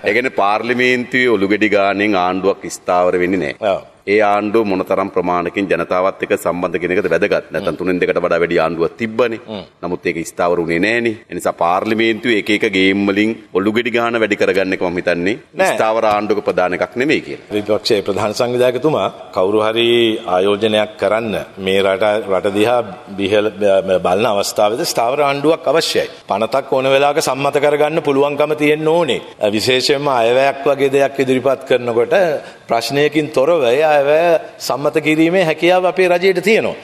ඒ කියන්නේ පාර්ලිමේන්තුවේ ඔලුගෙඩි ගානෙන් ආණ්ඩුවක් ස්ථාවර වෙන්නේ නැහැ. ඒ ආණ්ඩුව මොනතරම් ප්‍රමාණකින් ජනතාවත් එක්ක සම්බන්ධ කියන එකද වැදගත්. නැත්නම් තුනෙන් දෙකට වඩා වැඩි ආණ්ඩුවක් තිබ්බනේ. නමුත් ඒක ස්ථාවර වුණේ නැහනේ. ඒ නිසා පාර්ලිමේන්තුවේ එක එක ගේම් වලින් ඔලුගෙඩි ගාන වැඩි කරගන්න එක මම හිතන්නේ. ස්ථාවර ආණ්ඩුවක ප්‍රධාන එකක් නෙමෙයි කියලා. විපක්ෂයේ ප්‍රධාන සංවිධායකතුමා කවුරු හරි ආයෝජනයක් කරන්න මේ රට රට දිහා බිහල බලන අවස්ථාවේදී ස්ථාවර ආණ්ඩුවක් අවශ්‍යයි. පනතක් ඕන වෙලාවක සම්මත කරගන්න පුළුවන්කම තියෙන්න ඕනේ. විශේෂයෙන්ම අයවැයක් වගේ දෙයක් ඉදිරිපත් කරනකොට ප්‍රශ්නයකින් තොරව අයවැය සම්මත කිරීමේ හැකියාව අපේ රජයට තියෙනවා.